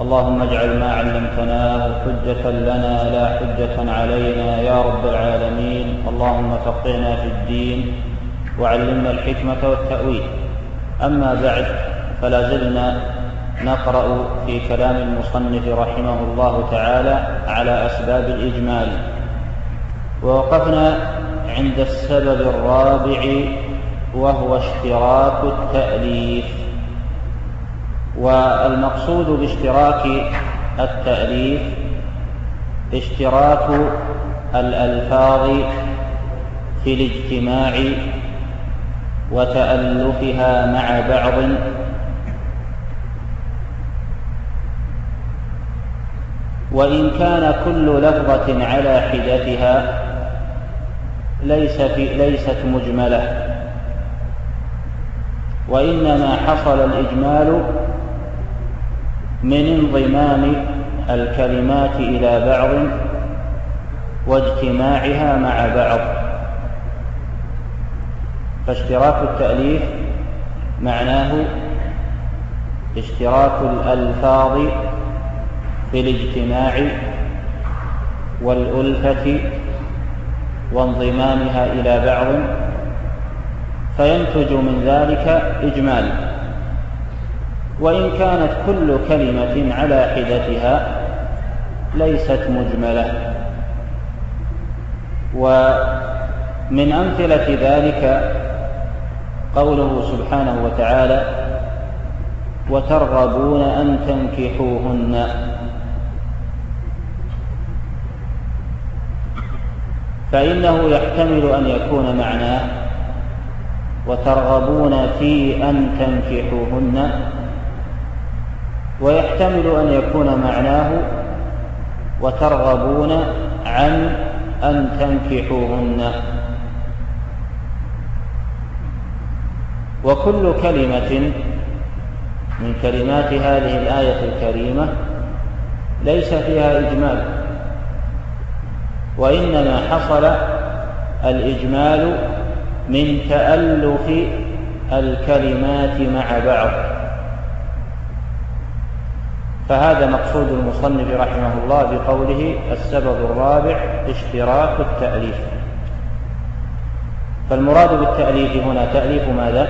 اللهم اجعل ما علمتناه حجة لنا لا حجة علينا يا رب العالمين. اللهم فقهنا في الدين وعلمنا الحكمة والتأويل. أما بعد فلا زلنا نقرأ في كلام المصنف رحمه الله تعالى على أسباب الإجمال. ووقفنا عند السبب الرابع وهو اشتراك التأليف. والمقصود باشتراك التأليف اشتراك الألفاظ في الاجتماع وتألفها مع بعض. وإن كان كل لفظة على حدتها ليس في ليست مجملة. وإنما حصل الإجمال من انضمام الكلمات إلى بعض واجتماعها مع بعض. فاشتراك التأليف معناه اشتراك الألفاظ في الاجتماع والألفة وانضمامها إلى بعض. فينتج من ذلك إجمال. وإن كانت كل كلمة على حدتها ليست مجملة. ومن أمثلة ذلك قوله سبحانه وتعالى وترغبون أن تنكحوهن. فإنه يحتمل أن يكون معناه وترغبون في أن تنكحوهن. ويحتمل أن يكون معناه وترغبون عن أن تنكحوهن. وكل كلمة من كلمات هذه الآية الكريمة ليس فيها إجمال وإنما حصل الإجمال من تألف الكلمات مع بعض. فهذا مقصود المصنف رحمه الله بقوله السبب الرابع اشتراك التأليف. فالمراد بالتأليف هنا تأليف ماذا؟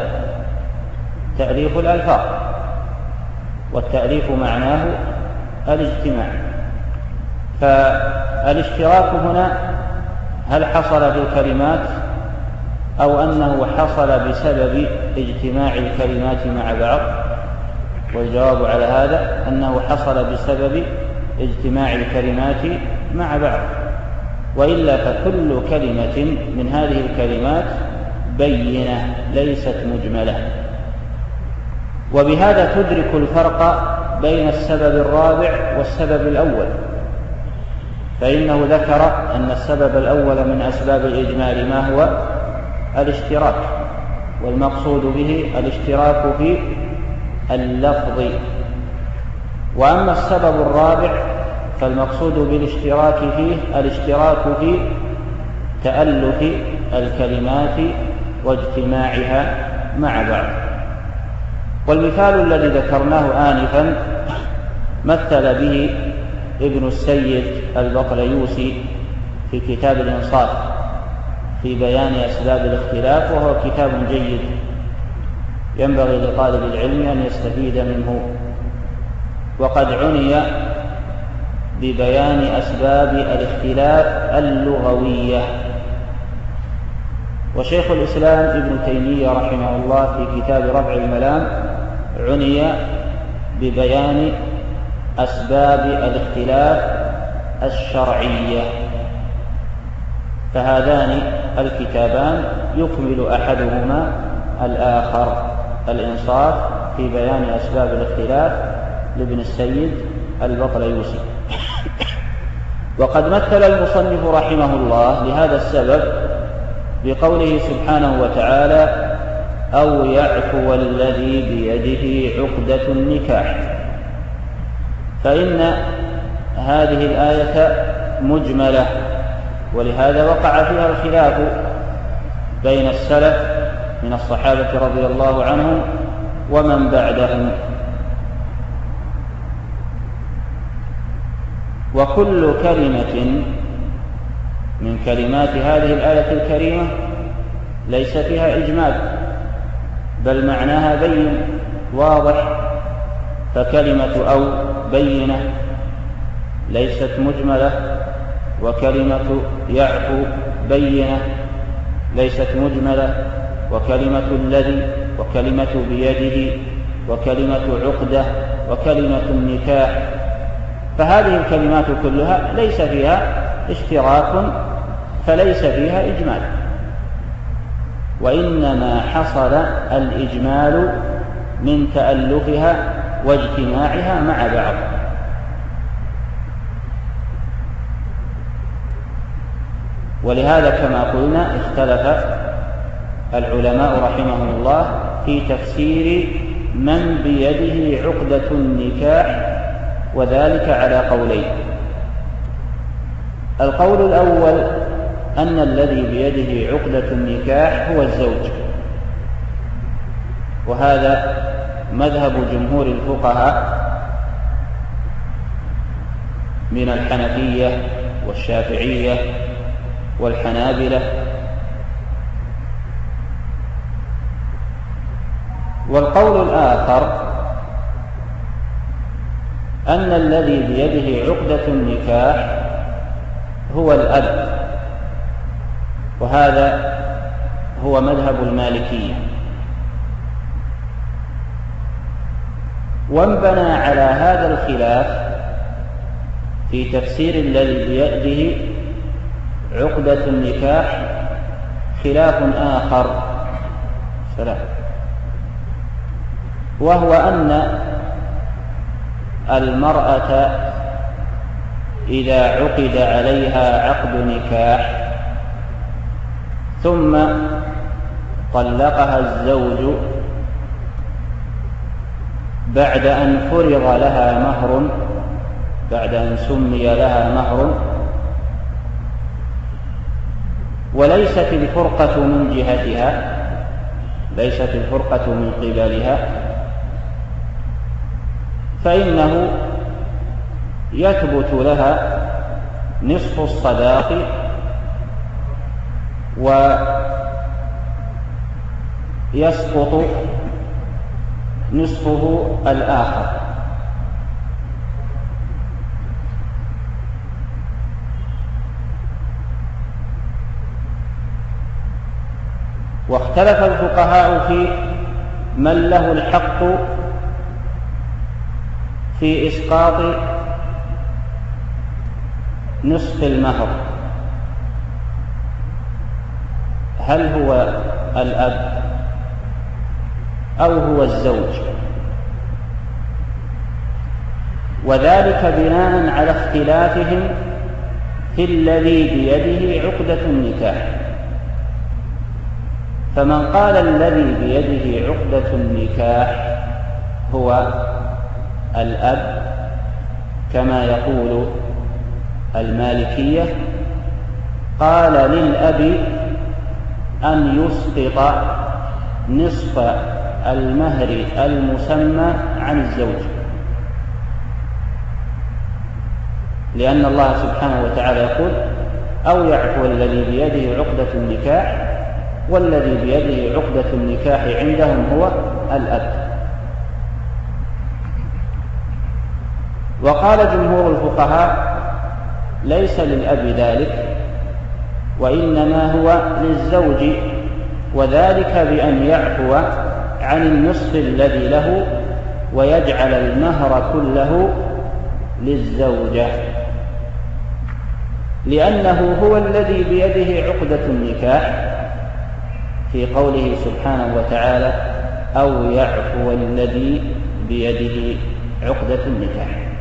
تأليف الألفاظ. والتأليف معناه الاجتماع. فالاشتراك هنا هل حصل في الكلمات أو أنه حصل بسبب اجتماع الكلمات مع بعض؟ والجواب على هذا أنه حصل بسبب اجتماع الكلمات مع بعض وإلا فكل كلمة من هذه الكلمات بينة ليست مجملة. وبهذا تدرك الفرق بين السبب الرابع والسبب الأول فإنه ذكر أن السبب الأول من أسباب الإجمال ما هو؟ الاشتراك والمقصود به الاشتراك في اللفظ. وأما السبب الرابع فالمقصود بالاشتراك فيه الاشتراك في تألف الكلمات واجتماعها مع بعض. والمثال الذي ذكرناه آنفا مثل به ابن السيد البطليوسي في كتاب الإنصاف في بيان أسباب الاختلاف وهو كتاب جيد. ينبغي لطالب العلم أن يستفيد منه. وقد عني ببيان أسباب الاختلاف اللغوية. وشيخ الإسلام ابن تيمية رحمه الله في كتاب رفع الملام عني ببيان أسباب الاختلاف الشرعية. فهذان الكتابان يكمل أحدهما الآخر. الإنصاف في بيان أسباب الاختلاف لابن السيد البطليوسي وقد مثل المصنف رحمه الله لهذا السبب بقوله سبحانه وتعالى أو يعفو الذي بيده عقدة النكاح. فإن هذه الآية مجملة ولهذا وقع فيها الخلاف بين السلف من الصحابة رضي الله عنهم ومن بعدهم. وكل كلمة من كلمات هذه الآية الكريمة ليس فيها إجمال بل معناها بين واضح فكلمة أو بينة ليست مجملة وكلمة يعفو بينة ليست مجملة. وكلمة الذي وكلمة بيده وكلمة عقدة وكلمة النكاح. فهذه الكلمات كلها ليس فيها اشتراك فليس فيها إجمال. وإنما حصل الإجمال من تألفها واجتماعها مع بعض. ولهذا كما قلنا اختلف العلماء رحمهم الله في تفسير من بيده عقدة النكاح وذلك على قولين. القول الأول أن الذي بيده عقدة النكاح هو الزوج. وهذا مذهب جمهور الفقهاء من الحنفية والشافعية والحنابلة والقول الآخر أن الذي بيده عقدة النكاح هو الأب وهذا هو مذهب المالكية. وانبنى على هذا الخلاف في تفسير الذي بيده عقدة النكاح خلاف آخر. سلام. وهو أن المرأة إذا عقد عليها عقد نكاح ثم طلقها الزوج بعد أن فرض لها مهر بعد أن سمي لها مهر. وليست الفرقة من جهتها ليست الفرقة من قبلها. فإنه يثبت لها نصف الصداق ويسقط نصفه الآخر. واختلف الفقهاء في من له الحق في إسقاط نصف المهر. هل هو الأب أو هو الزوج؟ وذلك بناء على اختلافهم في الذي بيده عقدة النكاح. فمن قال الذي بيده عقدة النكاح هو الأب كما يقول المالكية قال للأب أن يسقط نصف المهر المسمى عن الزوج. لأن الله سبحانه وتعالى يقول أو يعفو الذي بيده عقدة النكاح والذي بيده عقدة النكاح عندهم هو الأب. وقال جمهور الفقهاء ليس للأب ذلك وإنما هو للزوج وذلك بأن يعفو عن النصف الذي له ويجعل المهر كله للزوجة. لأنه هو الذي بيده عقدة النكاح في قوله سبحانه وتعالى أو يعفو الذي بيده عقدة النكاح.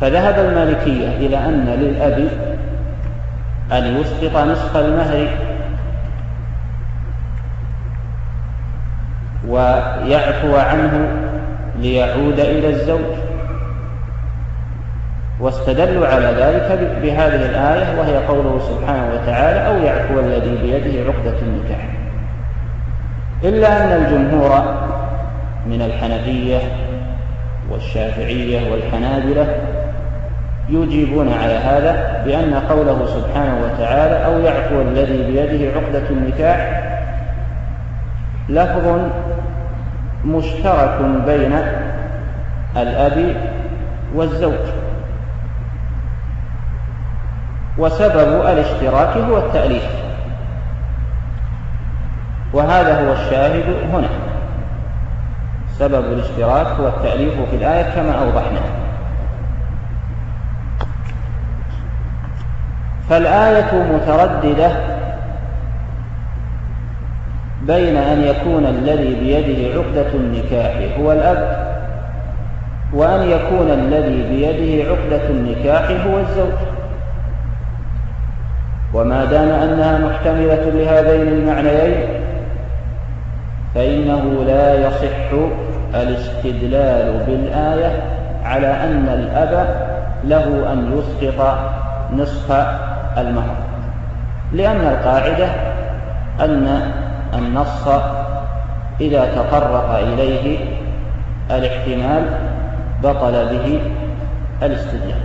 فذهب المالكية إلى أن للأب أن يسقط نصف المهر ويعفو عنه ليعود إلى الزوج. واستدلوا على ذلك بهذه الآية وهي قوله سبحانه وتعالى أو يعفو الذي بيده عقدة النكاح. إلا أن الجمهور من الحنفية والشافعية والحنابلة يجيبون على هذا بأن قوله سبحانه وتعالى أو يعفو الذي بيده عقدة النكاح لفظ مشترك بين الأب والزوج. وسبب الاشتراك هو التأليف. وهذا هو الشاهد هنا. سبب الاشتراك هو التأليف في الآية كما أوضحنا. فالآية مترددة بين أن يكون الذي بيده عقدة النكاح هو الأب وأن يكون الذي بيده عقدة النكاح هو الزوج. وما دام أنها محتملة لهذين المعنيين فإنه لا يصح الاستدلال بالآية على أن الأب له أن يسقط نصف المهر لأن القاعدة أن النص إذا تطرق إليه الاحتمال بطل به الاستدلال.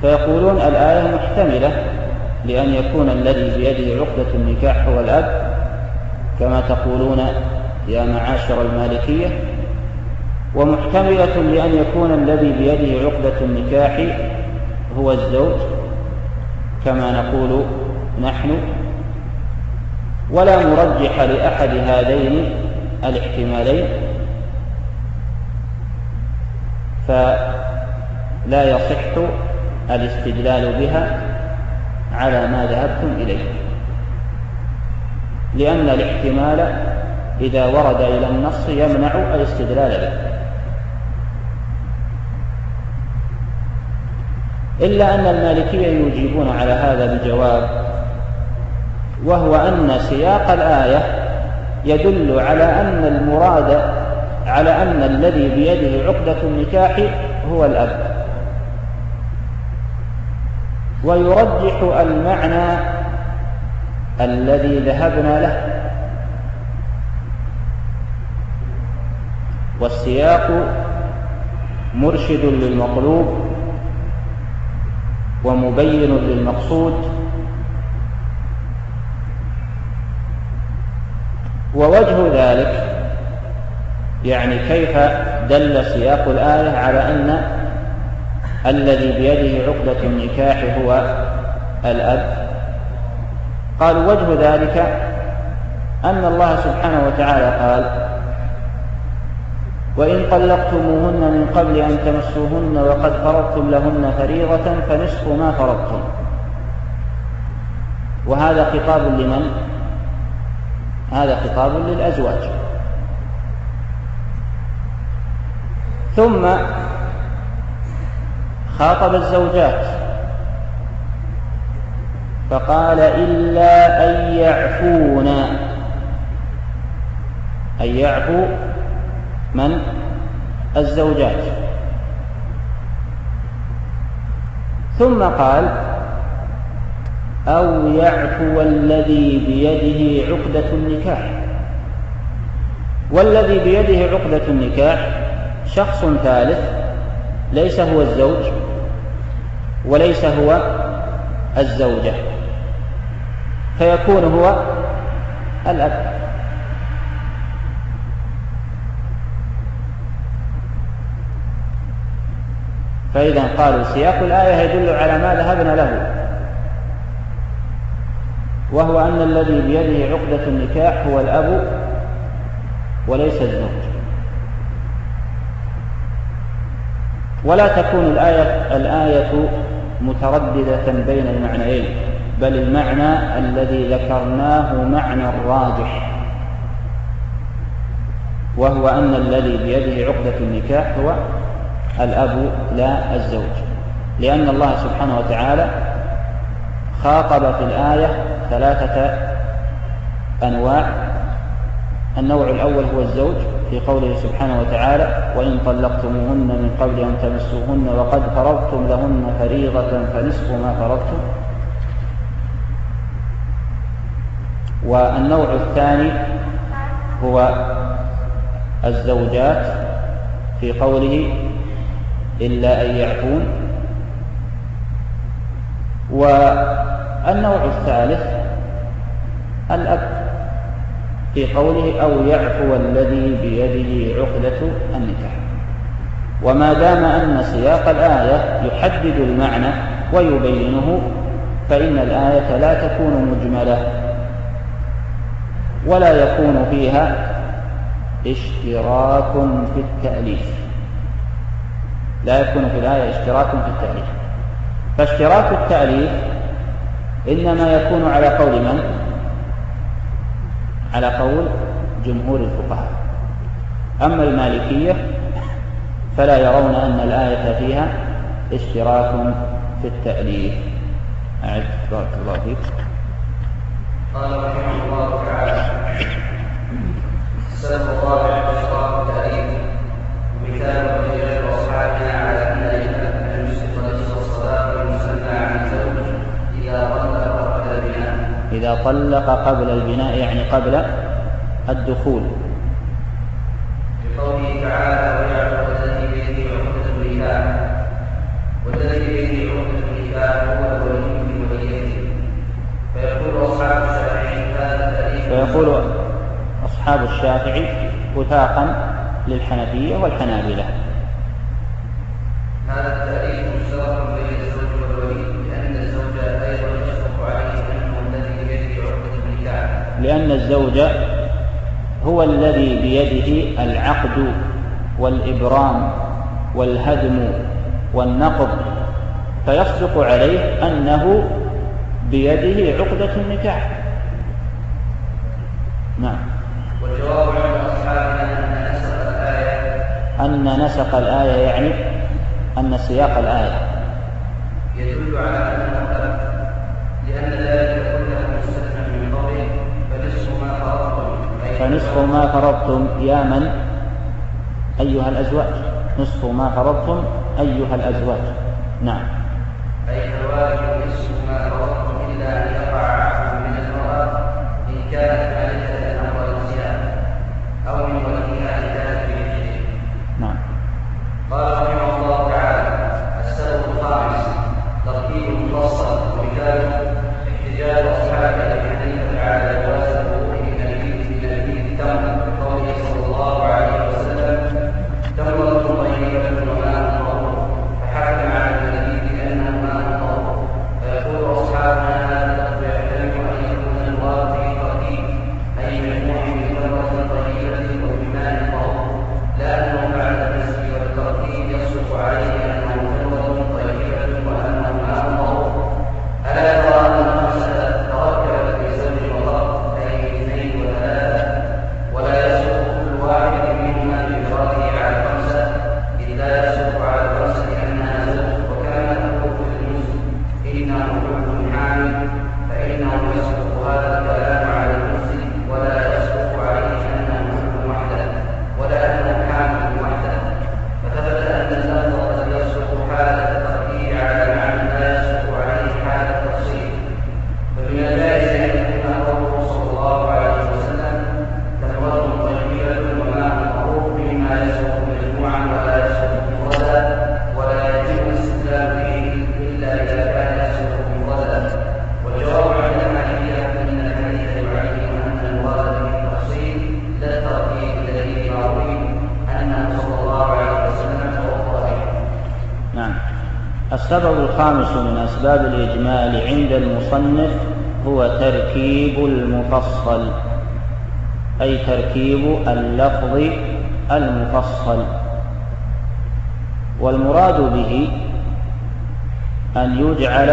فيقولون الآية محتملة لأن يكون الذي بيده عقدة النكاح هو الأب كما تقولون يا معاشر المالكية. ومحتملة لأن يكون الذي بيده عقدة النكاح هو الزوج كما نقول نحن ولا مرجح لأحد هذين الاحتمالين. فلا يصح الاستدلال بها على ما ذهبتم إليه لأن الاحتمال إذا ورد إلى النص يمنع الاستدلال به. إلا أن المالكية يجيبون على هذا بجواب وهو أن سياق الآية يدل على أن المراد على أن الذي بيده عقدة النكاح هو الأب. ويرجح المعنى الذي ذهبنا له. والسياق مرشد للمطلوب. ومبين للمقصود. ووجه ذلك يعني كيف دل سياق الآية على أن الذي بيده عقدة النكاح هو الأب. قالوا وجه ذلك أن الله سبحانه وتعالى قال وإن طلقتموهن من قبل أن تمسوهن وقد فرضتم لهن فريضة فنصف ما فرضتم. وهذا خطاب لمن؟ هذا خطاب للأزواج. ثم خاطب الزوجات. فقال إلا أن يعفون أن يعفو من؟ الزوجات. ثم قال أو يعفو الذي بيده عقدة النكاح. والذي بيده عقدة النكاح شخص ثالث ليس هو الزوج وليس هو الزوجة فيكون هو الأب. فإذا قالوا سياق الآية يدل على ما ذهبنا له وهو أن الذي بيده عقدة النكاح هو الأب وليس الزوج. ولا تكون الآية الآية مترددة بين المعنيين بل المعنى الذي ذكرناه معنى راجح وهو أن الذي بيده عقدة النكاح هو الأب لا الزوج. لأن الله سبحانه وتعالى خاطب في الآية ثلاثة أنواع. النوع الأول هو الزوج في قوله سبحانه وتعالى وإن طلقتموهن من قبل أن تمسوهن وقد فرضتم لهن فريضة فنصف ما فرضتم. والنوع الثاني هو الزوجات في قوله إلا أن يعفون. والنوع الثالث الأب. في قوله أو يعفو الذي بيده عقدة النكاح. وما دام أن سياق الآية يحدد المعنى ويبينه فإن الآية لا تكون مجملة ولا يكون فيها اشتراك في التأليف. لا يكون في الآية اشتراك في التأليف. فاشتراك التأليف إنما يكون على قول من؟ على قول جمهور الفقهاء. أما المالكية فلا يرون أن الآية فيها اشتراك في التأليف. أعد. بارك الله فيك. قال رحمه الله تعالى السلف الرابع اشتراك التأليف. ومثال رجال أصحابنا إذا طلق قبل البناء يعني قبل الدخول. بقوله تعالى ويعلم الذي بيده عقدة النكاح والذي بيده عقدة النكاح هو الولي فيقول أصحاب الشافعي هذا فيقول أصحاب الشافعي وثاقا للحنفية والحنابلة. لأن الزوج هو الذي بيده العقد والإبرام والهدم والنقض فيصدق عليه أنه بيده عقدة النكاح. نعم. والجواب عند أصحابنا أن نسق الآية. أن نسق الآية يعني أن سياق الآية. يدل على فنصف ما فرضتم يا من؟ أيها الأزواج. نصف ما فرضتم أيها الأزواج. نعم. أي فالواجب نصف ما فرضتم إلا أن يقع من المرأة إن كانت وسلم تمرة أي تركيب اللفظ المفصل. والمراد به أن يجعل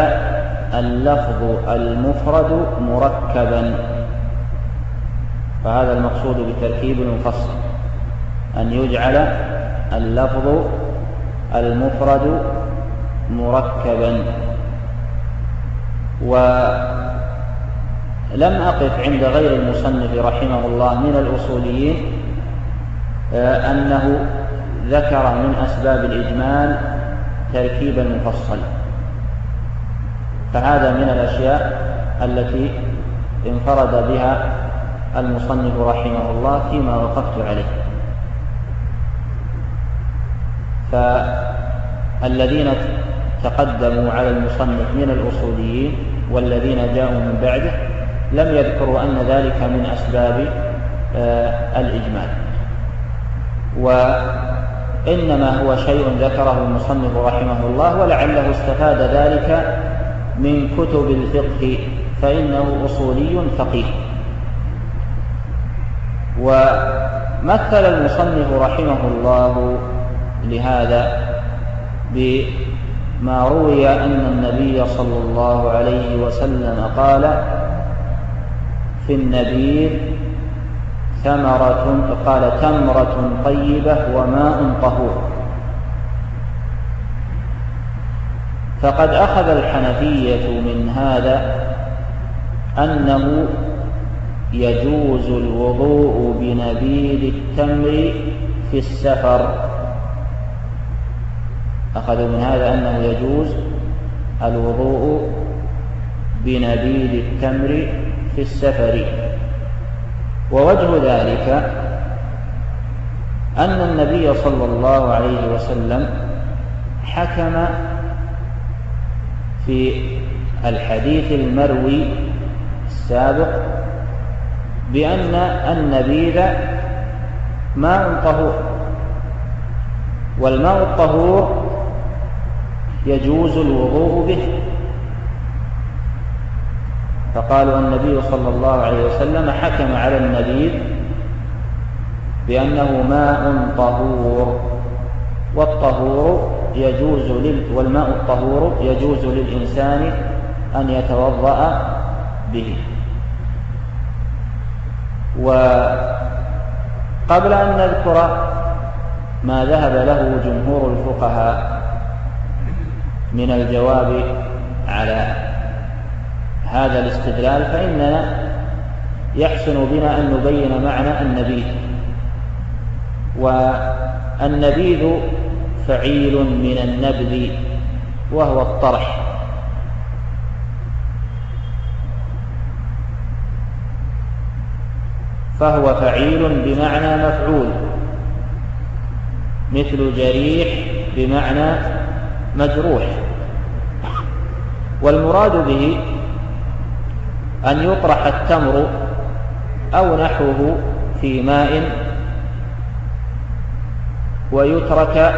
اللفظ المفرد مركبا. فهذا المقصود بتركيب المفصل. أن يجعل اللفظ المفرد مركبا. ولم أقف عند غير المصنف رحمه الله من الأصوليين آه، أنه ذكر من أسباب الإجمال تركيب المفصل فهذا من الأشياء التي انفرد بها المصنف رحمه الله فيما وقفت عليه. فالذين تقدموا على المصنف من الأصوليين والذين جاءوا من بعده لم يذكروا أن ذلك من أسباب آه، الإجمال. وإنما هو شيء ذكره المصنف رحمه الله ولعله استفاد ذلك من كتب الفقه فإنه أصولي فقيه. ومثل المصنف رحمه الله لهذا بما روي أن النبي صلى الله عليه وسلم قال في النبيذ ثمرة قال تمرة طيبة وماء طهور. فقد أخذ الحنفية من هذا أنه يجوز الوضوء بنبيذ التمر في السفر. أخذوا من هذا أنه يجوز الوضوء بنبيذ التمر في السفر. ووجه ذلك أن النبي صلى الله عليه وسلم حكم في الحديث المروي السابق بأن النبيذ ماء طهور والماء الطهور يجوز الوضوء به. فقالوا النبي صلى الله عليه وسلم حكم على النبيذ بأنه ماء طهور والطهور يجوز لل والماء الطهور يجوز للإنسان أن يتوضأ به. وقبل أن نذكر ما ذهب له جمهور الفقهاء من الجواب على هذا الاستدلال فإننا يحسن بنا أن نبين معنى النبيذ. والنبيذ فعيل من النبذ وهو الطرح. فهو فعيل بمعنى مفعول مثل جريح بمعنى مجروح. والمراد به أن يطرح التمر أو نحوه في ماء ويترك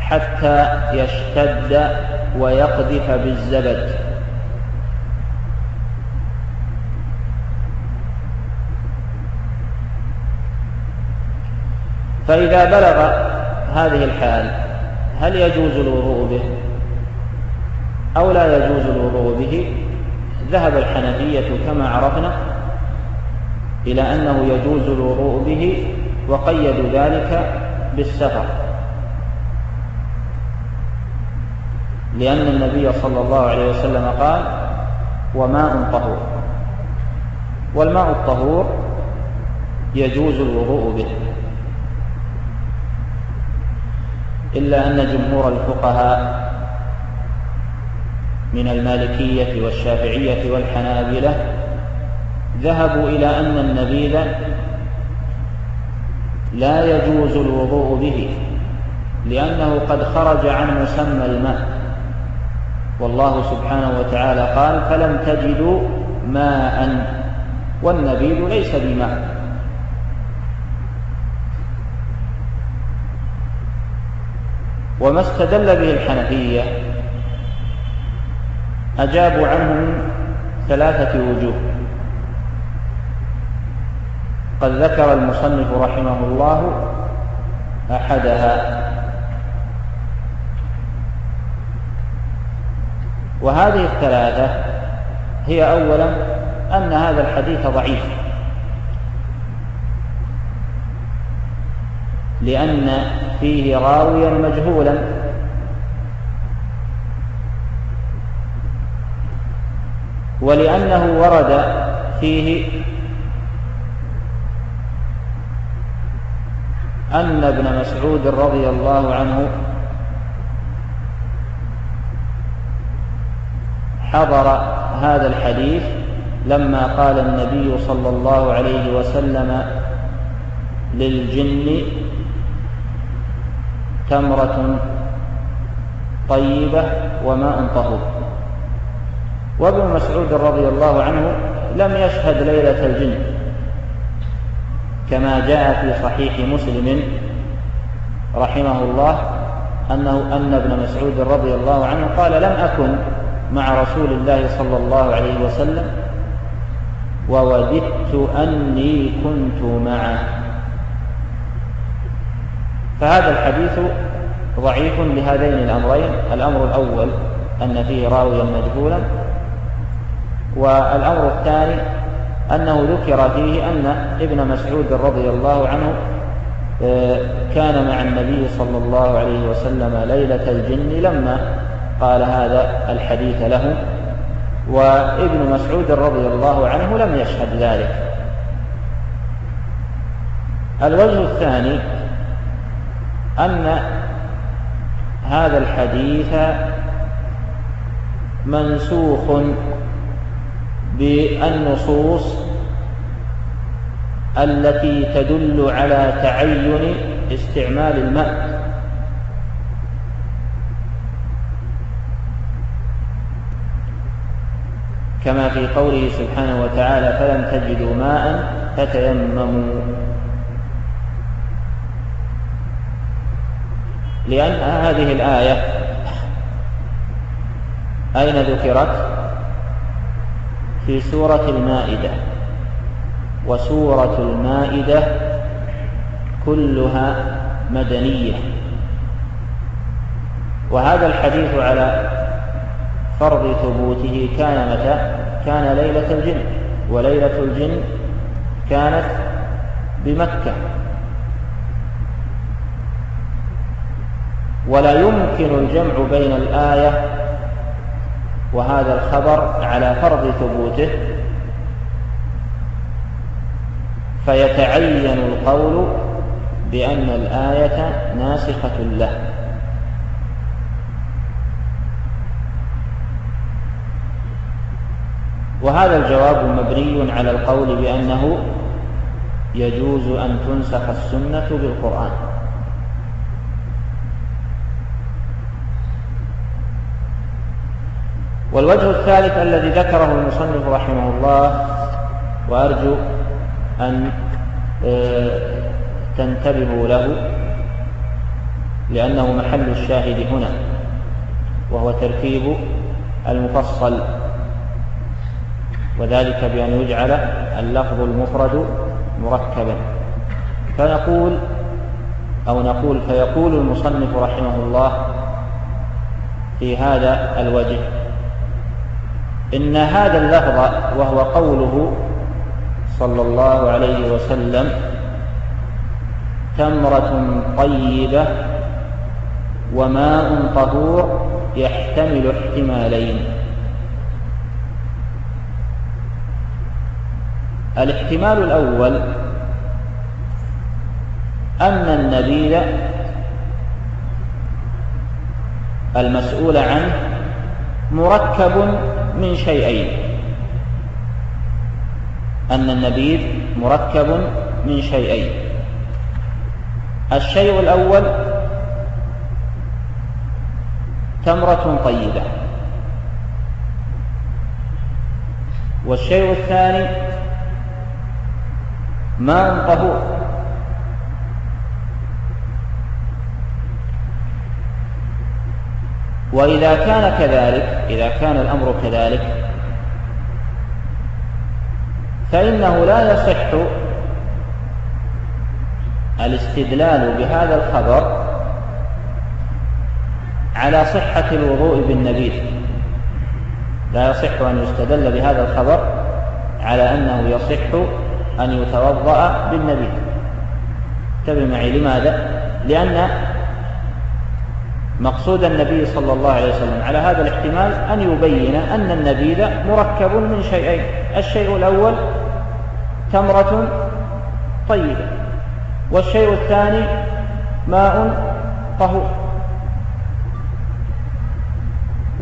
حتى يشتد ويقذف بالزبد. فإذا بلغ هذه الحال هل يجوز الوضوء به أو لا يجوز الوضوء به؟ ذهب الحنفية كما عرفنا إلى أنه يجوز الوضوء به وقيدوا ذلك بالسفر. لأن النبي صلى الله عليه وسلم قال وماء طهور. والماء الطهور يجوز الوضوء به. إلا أن جمهور الفقهاء من المالكية والشافعية والحنابلة ذهبوا إلى أن النبيذ لا يجوز الوضوء به لأنه قد خرج عن مسمى الماء والله سبحانه وتعالى قال فلم تجدوا ماء والنبيذ ليس بماء وما استدل به الحنفية أجابوا عنه من ثلاثة وجوه. قد ذكر المصنف رحمه الله أحدها. وهذه الثلاثة هي أولا أن هذا الحديث ضعيف. لأن فيه راويا مجهولا. ولأنه ورد فيه أن ابن مسعود رضي الله عنه حضر هذا الحديث لما قال النبي صلى الله عليه وسلم للجن تمرة طيبة وماء طهور. وابن مسعود رضي الله عنه لم يشهد ليلة الجن كما جاء في صحيح مسلم رحمه الله أنه أن ابن مسعود رضي الله عنه قال لم أكن مع رسول الله صلى الله عليه وسلم ووددت أني كنت معه. فهذا الحديث ضعيف لهذين الأمرين. الأمر الأول أن فيه راويا مجهولا والأمر الثاني أنه ذكر فيه أن ابن مسعود رضي الله عنه آه، كان مع النبي صلى الله عليه وسلم ليلة الجن لما قال هذا الحديث له وابن مسعود رضي الله عنه لم يشهد ذلك. الوجه الثاني أن هذا الحديث منسوخ بالنصوص التي تدل على تعين استعمال الماء كما في قوله سبحانه وتعالى فلم تجدوا ماء فتيمموا لأن هذه الآية أين ذكرت؟ في سورة المائدة. وسورة المائدة كلها مدنية. وهذا الحديث على فرض ثبوته كان متى؟ كان ليلة الجن. وليلة الجن كانت بمكة. ولا يمكن الجمع بين الآية وهذا الخبر على فرض ثبوته. فيتعين القول بأن الآية ناسخة له. وهذا الجواب مبني على القول بأنه يجوز أن تنسخ السنة بالقرآن. والوجه الثالث الذي ذكره المصنف رحمه الله وأرجو أن آه، تنتبهوا له لأنه محل الشاهد هنا وهو ترتيب المفصل وذلك بأن يجعل اللفظ المفرد مركبا. فنقول أو نقول فيقول المصنف رحمه الله في هذا الوجه إن هذا اللفظ وهو قوله صلى الله عليه وسلم تمرة طيبة وماء طهور يحتمل احتمالين. الاحتمال الأول أن النبيذ المسؤول عنه مركب من شيئين. أن النبيذ مركب من شيئين. الشيء الأول تمرة طيبة. والشيء الثاني ماء طهور وإذا كان كذلك إذا كان الأمر كذلك فإنه لا يصح الاستدلال بهذا الخبر على صحة الوضوء بالنبيذ لا يصح أن يستدل بهذا الخبر على أنه يصح أن يتوضأ بالنبيذ انتبه معي لماذا؟ لأن مقصود النبي صلى الله عليه وسلم على هذا الاحتمال أن يبين أن النبيذ مركب من شيئين. الشيء الأول تمرة طيبة والشيء الثاني ماء طهور.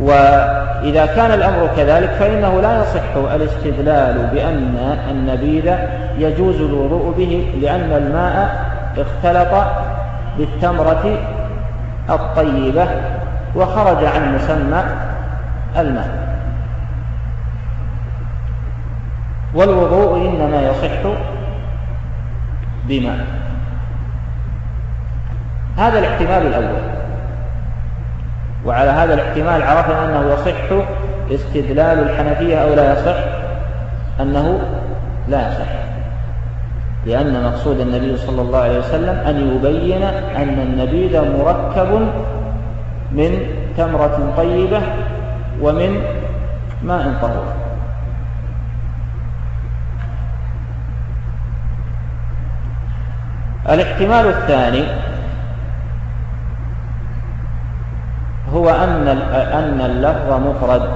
وإذا كان الأمر كذلك فإنه لا يصح الاستدلال بأن النبيذ يجوز الوضوء به لأن الماء اختلط بالتمرة الطيبة وخرج عن مسمى الماء والوضوء إنما يصح بماء هذا الاحتمال الأول. وعلى هذا الاحتمال عرفنا أنه يصح استدلال الحنفية أو لا يصح أنه لا يصح. لأن مقصود النبي صلى الله عليه وسلم أن يبين أن النبيذ مركب من تمرة طيبة ومن ماء طهور. الاحتمال الثاني هو أن أن اللفظ مفرد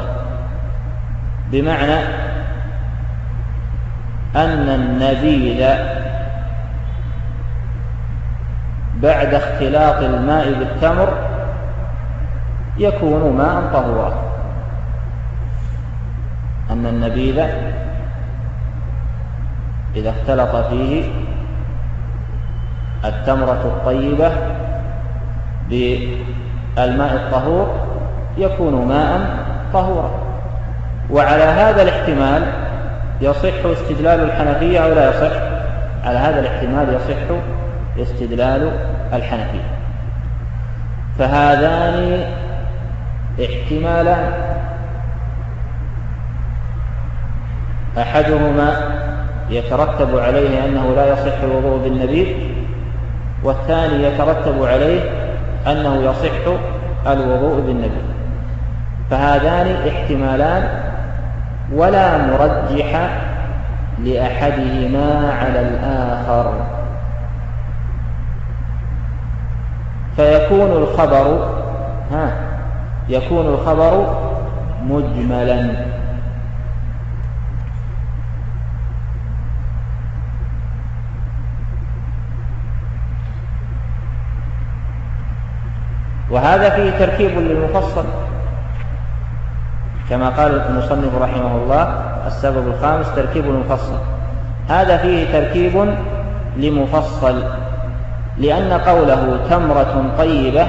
بمعنى أن النبيذ بعد اختلاط الماء بالتمر يكون ماء طهورا. أن النبيذ إذا اختلط فيه التمرة الطيبة بالماء الطهور يكون ماء طهورا. وعلى هذا الاحتمال يصح استدلال الحنفية أو لا يصح؟ على هذا الاحتمال يصح استدلال الحنفية. فهذان احتمالان. أحدهما يترتب عليه أنه لا يصح الوضوء بالنبيذ والثاني يترتب عليه أنه يصح الوضوء بالنبيذ. فهذان احتمالان ولا مرجح لأحدهما على الآخر. فيكون الخبر ها يكون الخبر مجملا. وهذا فيه تركيب للمفصل كما قال المصنف رحمه الله السبب الخامس تركيب المفصل. هذا فيه تركيب لمفصل لأن قوله تمرة طيبة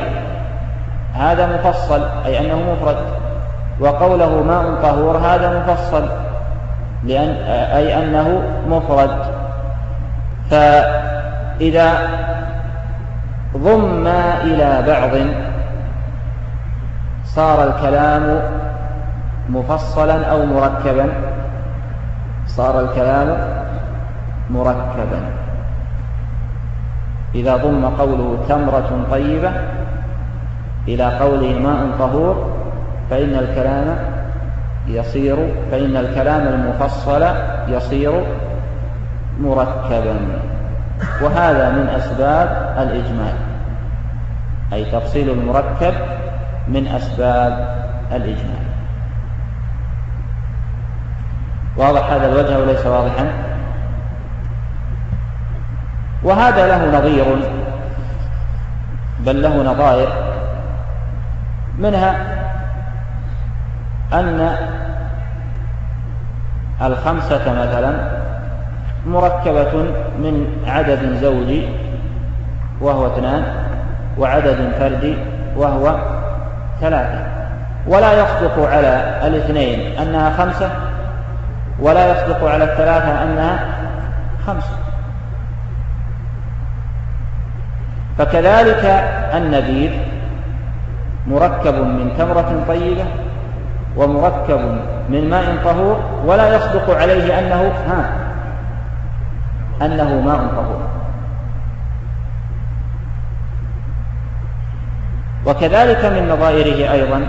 هذا مفصل أي أنه مفرد. وقوله ماء طهور هذا مفصل لأن أي أنه مفرد. فإذا ضم إلى بعض صار الكلام مفصلا أو مركبا. صار الكلام مركبا. إذا ضم قوله تمرة طيبة إلى قوله ماء طهور فإن الكلام يصير فإن الكلام المفصل يصير مركبا. وهذا من أسباب الإجمال أي تفصيل المركب من أسباب الإجمال واضح هذا الوجه وليس واضحا؟ وهذا له نظير بل له نظائر منها أن الخمسة مثلا مركبة من عدد زوجي وهو اثنان وعدد فردي وهو ثلاثة. ولا يصدق على الاثنين أنها خمسة؟ ولا يصدق على الثلاثة أنها خمسة فكذلك النبيذ مركب من تمرة طيبة ومركب من ماء طهور ولا يصدق عليه أنه ها أنه ماء طهور. وكذلك من نظائره أيضا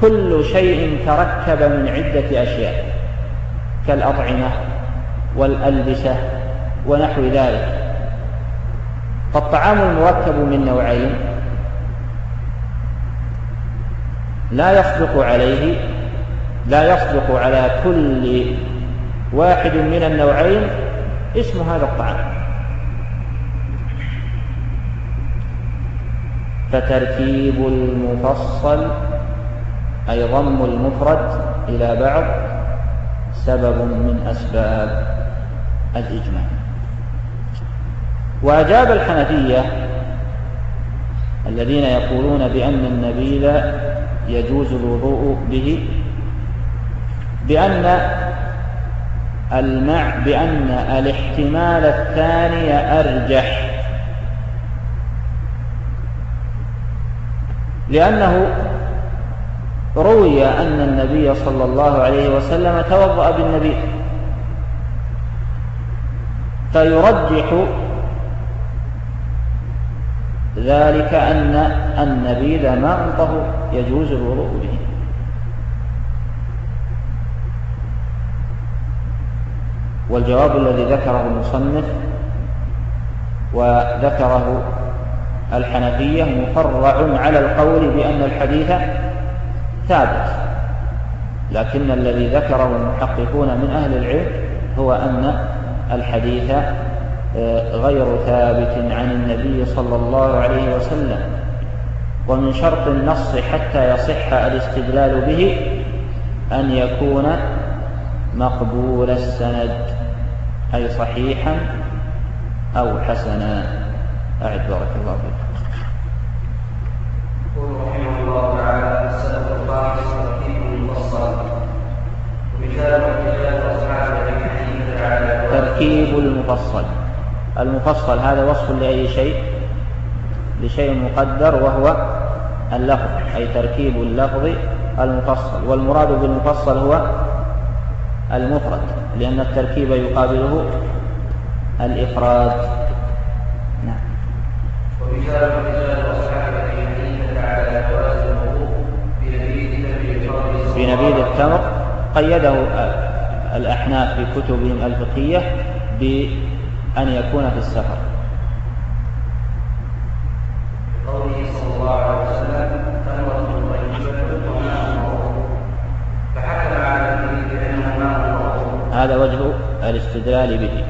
كل شيء تركب من عدة أشياء. كالأطعمة والألبسة ونحو ذلك. فالطعام المركب من نوعين لا يصدق عليه لا يصدق على كل واحد من النوعين اسم هذا الطعام. فتركيب المفصل أي ضم المفرد إلى بعض سبب من أسباب الإجماع. وأجاب الحنفية الذين يقولون بأن النبيذ يجوز الوضوء به بأن المع بأن الاحتمال الثاني أرجح. لأنه روي أن النبي صلى الله عليه وسلم توضأ بالنبي. فيرجح ذلك أن النبيذ ماء طهور يجوز الوضوء به. والجواب الذي ذكره المصنف وذكره الحنفية مفرع على القول بأن الحديث ثابت. لكن الذي ذكره المحققون من أهل العلم هو أن الحديث آه، غير ثابت عن النبي صلى الله عليه وسلم. ومن شرط النص حتى يصح الاستدلال به أن يكون مقبول السند أي صحيحا أو حسنا. أعد بارك الله فيك تركيب المفصل. المفصل هذا وصف لأي شيء؟ لشيء مقدر وهو اللفظ أي تركيب اللفظ المفصل. والمراد بالمفصل هو المفرد لأن التركيب يقابله الإفراد. نعم. تمر بنبيذ التمر قيده الأحناف في كتبهم الفقهية أن يكون في السفر. قوله صلى الله عليه وسلم هذا وجه الاستدلال به.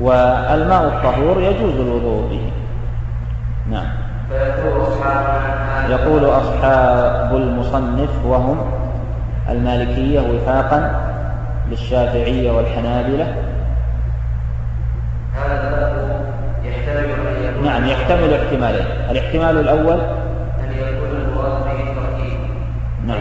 والماء الطهور يجوز الوضوء به. نعم. يقول أصحاب المصنف وهم المالكية وفاقا للشافعية والحنابلة. نعم يحتمل احتمالين. الاحتمال الأول أن يكون المراد به التركيب نعم.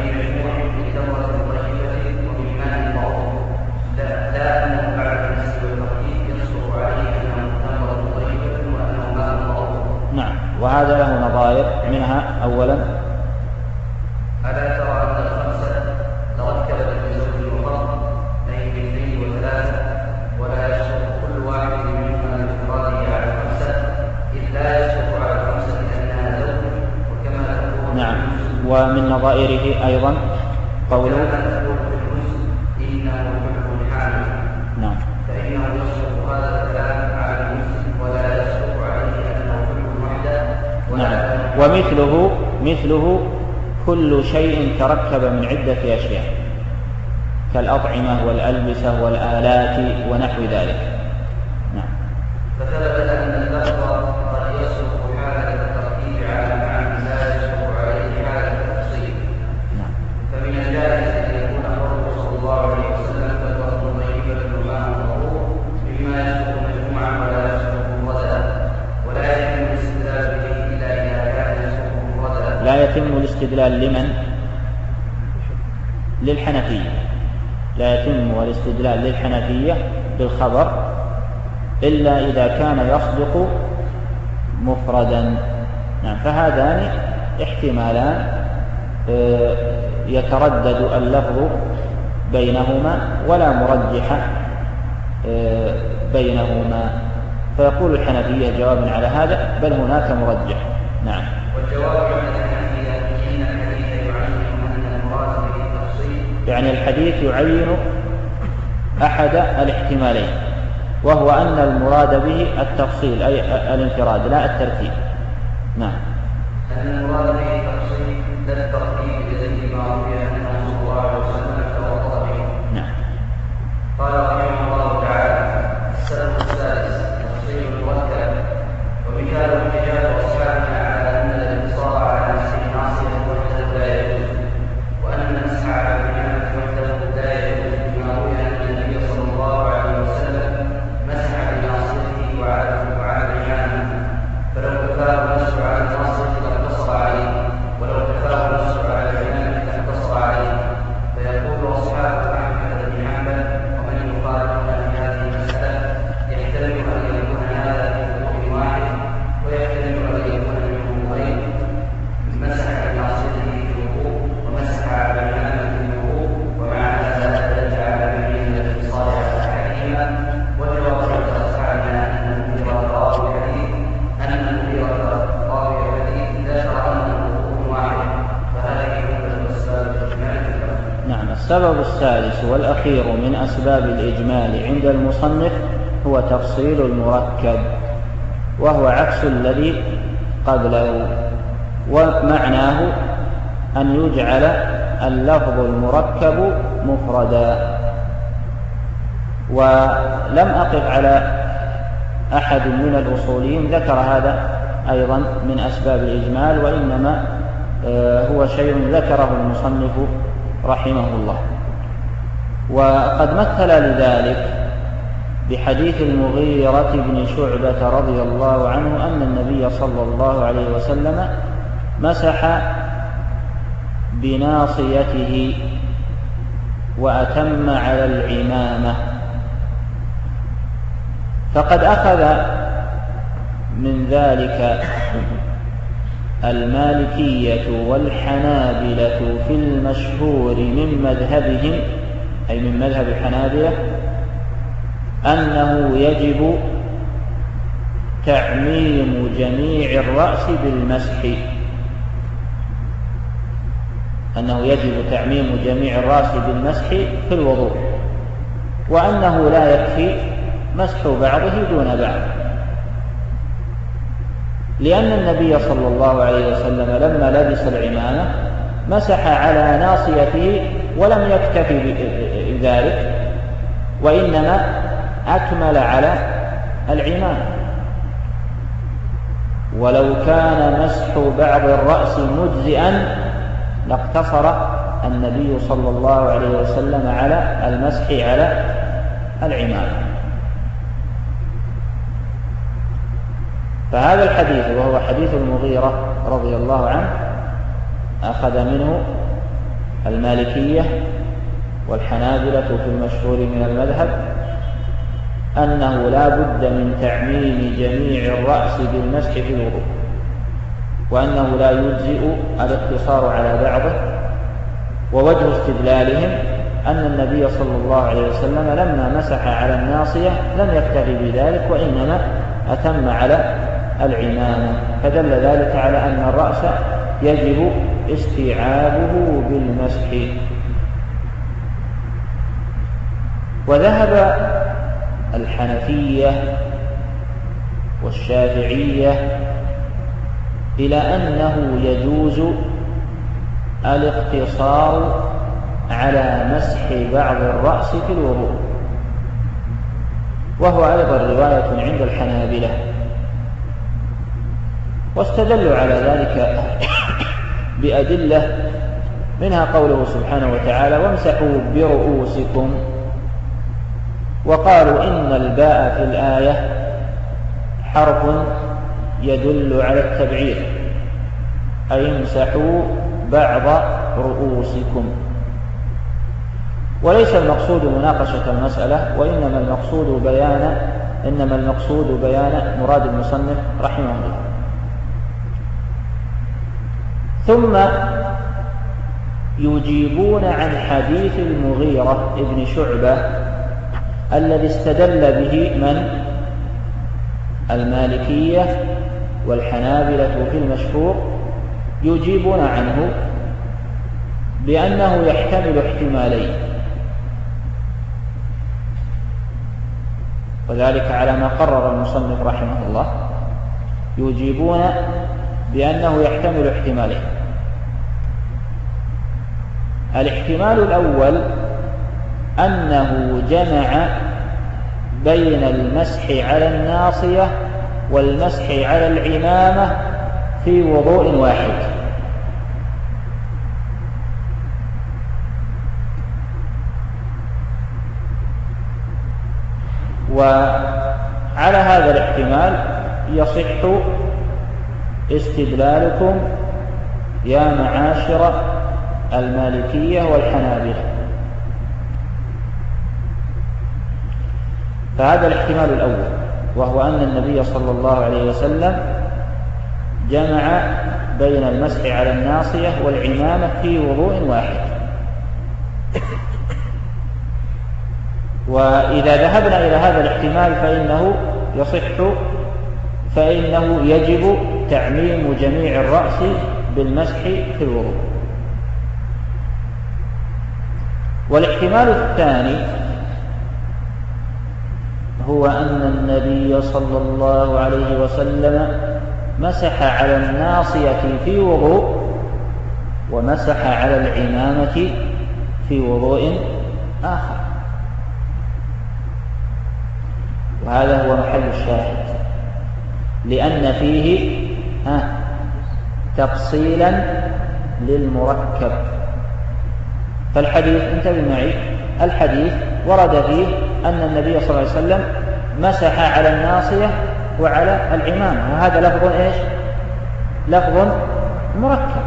نعم. وهذا له نظائر منها أولا ومن نظائره أيضا. قوله نعم. فإنه يصدق هذا الكلام على المسلم ولا يصدق عليه أنه وحده نعم. ومثله مثله كل شيء تركب من عدة أشياء كالأطعمة والألبسة والآلات ونحو ذلك. الاستدلال لمن؟ للحنفية. لا يتم الاستدلال للحنفية بالخبر إلا إذا كان يصدق مفردا. نعم فهذان احتمالان آه، يتردد اللفظ بينهما ولا مرجح آه، بينهما. فيقول الحنفية جوابا على هذا بل هناك مرجح. نعم. والجواب يعني الحديث يعين أحد الاحتمالين وهو أن المراد به التفصيل أي الانفراد لا الترتيب. نعم. السبب السادس والأخير من أسباب الإجمال عند المصنف هو تفصيل المركب وهو عكس الذي قبله ومعناه أن يجعل اللفظ المركب مفردا. ولم أقف على أحد من الأصوليين ذكر هذا أيضا من أسباب الإجمال وإنما آه، هو شيء ذكره المصنف رحمه الله وقد مثل لذلك بحديث المغيرة بن شعبة رضي الله عنه أن النبي صلى الله عليه وسلم مسح بناصيته وأتم على العمامة. فقد أخذ من ذلك المالكية والحنابلة في المشهور من مذهبهم أي من مذهب الحنابلة أنه يجب تعميم جميع الرأس بالمسح. أنه يجب تعميم جميع الرأس بالمسح في الوضوء وأنه لا يكفي مسح بعضه دون بعض. لأن النبي صلى الله عليه وسلم لما لبس العمامة مسح على ناصيته ولم يكتفي بذلك وإنما أكمل على العمامة. ولو كان مسح بعض الرأس مجزئا لاقتصر النبي صلى الله عليه وسلم على المسح على العمامة. فهذا الحديث وهو حديث المغيرة رضي الله عنه أخذ منه المالكية والحنابلة في المشهور من المذهب أنه لا بد من تعميم جميع الرأس بالمسح في الوضوء وأنه لا يجزئ الاقتصار على بعضه ووجه استدلالهم أن النبي صلى الله عليه وسلم لما مسح على الناصية لم يكتفي بذلك وإنما أتم على العمامة. فدل ذلك على أن الرأس يجب استيعابه بالمسح. وذهب الحنفية والشافعية إلى أنه يجوز الاقتصار على مسح بعض الرأس في الوضوء. وهو أيضا رواية عند الحنابلة. واستدلوا على ذلك بأدلة منها قوله سبحانه وتعالى وامسحوا برؤوسكم وقالوا إن الباء في الآية حرف يدل على التبعير أي امسحوا بعض رؤوسكم. وليس المقصود مناقشة المسألة وإنما المقصود بيان إنما المقصود بيان مراد المصنف رحمه الله. ثم يجيبون عن حديث المغيرة ابن شعبة الذي استدل به من؟ المالكية والحنابلة في المشهور يجيبون عنه بأنه يحتمل احتمالين. وذلك على ما قرر المصنف رحمه الله. يجيبون بأنه يحتمل احتمالين. الاحتمال الأول أنه جمع بين المسح على الناصية والمسح على العمامة في وضوء واحد. وعلى هذا الاحتمال يصح استدلالكم يا معاشر المالكية والحنابلة. فهذا الاحتمال الأول وهو أن النبي صلى الله عليه وسلم جمع بين المسح على الناصية والعمامة في وضوء واحد. وإذا ذهبنا إلى هذا الاحتمال فإنه يصح فإنه يجب تعميم جميع الرأس بالمسح في الوضوء. والاحتمال الثاني هو أن النبي صلى الله عليه وسلم مسح على الناصية في وضوء ومسح على العمامة في وضوء آخر. وهذا هو محل الشاهد لأن فيه ها تفصيلا للمركب. فالحديث انتبه معي الحديث ورد فيه أن النبي صلى الله عليه وسلم مسح على الناصية وعلى العمامة وهذا لفظ إيش؟ لفظ مركب.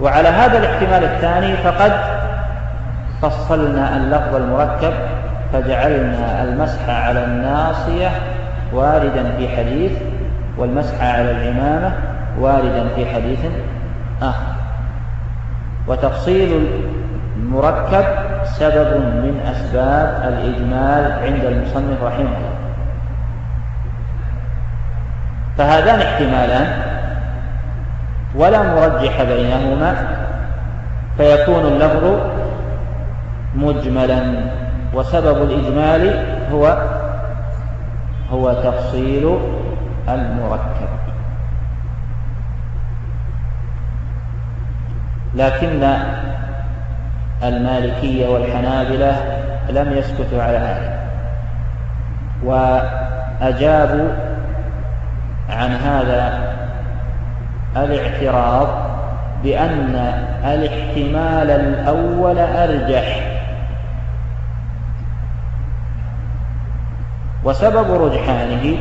وعلى هذا الاحتمال الثاني فقد فصلنا اللفظ المركب فجعلنا المسح على الناصية واردا في حديث والمسح على العمامة واردا في حديث آخر. وتفصيل المركب سبب من أسباب الإجمال عند المصنف رحمه الله. فهذان احتمالان ولا مرجح بينهما فيكون اللفظ مجملا وسبب الإجمال هو هو تفصيل المركب. لكن المالكية والحنابلة لم يسكتوا على هذا. وأجابوا عن هذا الاعتراض بأن الاحتمال الأول أرجح. وسبب رجحانه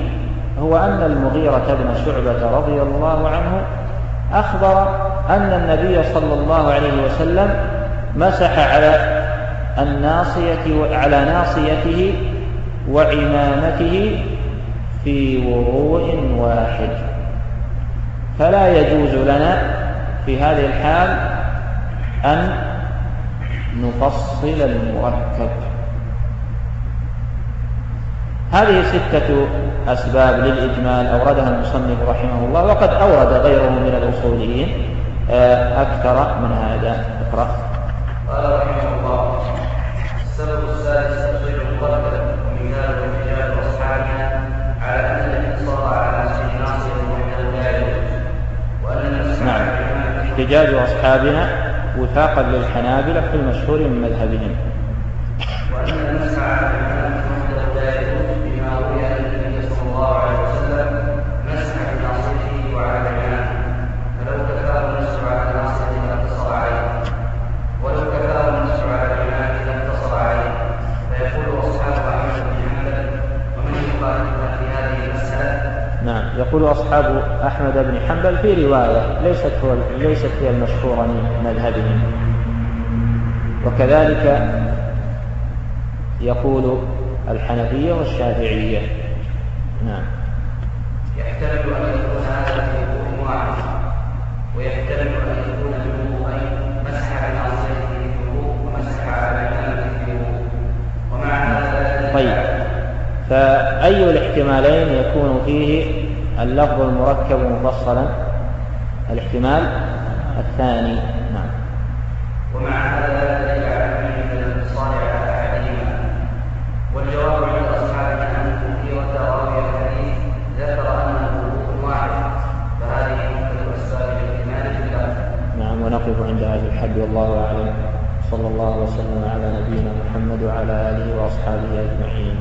هو أن المغيرة بن شعبة رضي الله عنه أخبر أن النبي صلى الله عليه وسلم مسح على الناصية على ناصيته وعمامته في وضوء واحد. فلا يجوز لنا في هذه الحال أن نفصل المركب. هذه ستة أسباب للإجمال أوردها المصنف رحمه الله وقد أورد غيره من الأصوليين. أكثر من هذا. اقرأ. قال رحمه الله السبب السادس تفصيل المركب ومثال الرجال وأصحابنا على أن صلى على نفسه ناصيه وحده لا يجوز وان نعم. احتجاج اصحابنا وفاقا للحنابلة في المشهور من مذهبهم. يقول أصحاب أحمد بن حنبل في رواية ليست هو ليست هي المشهورة من مذهبهم. وكذلك يقول الحنفية والشافعية. نعم. يحتمل أن يكون هذا في وضوء واحد. ويحتمل أن يكون مسح على ومسح على ومع هذا طيب. فأي الاحتمالين يكون فيه اللفظ المركب مفصلا الاحتمال الثاني. نعم. ومع هذا لا على أنه من الاتصال على أحدهما. والجواب عند اصحابنا ان المغيرة راوي الحديث ذكر أنه وضوء واحد فهذه الاسباب الاحتمال في اللفظ نعم نقف عند هذا الحد. والله أعلم. صلى الله وسلم على نبينا محمد وعلى آله وأصحابه أجمعين.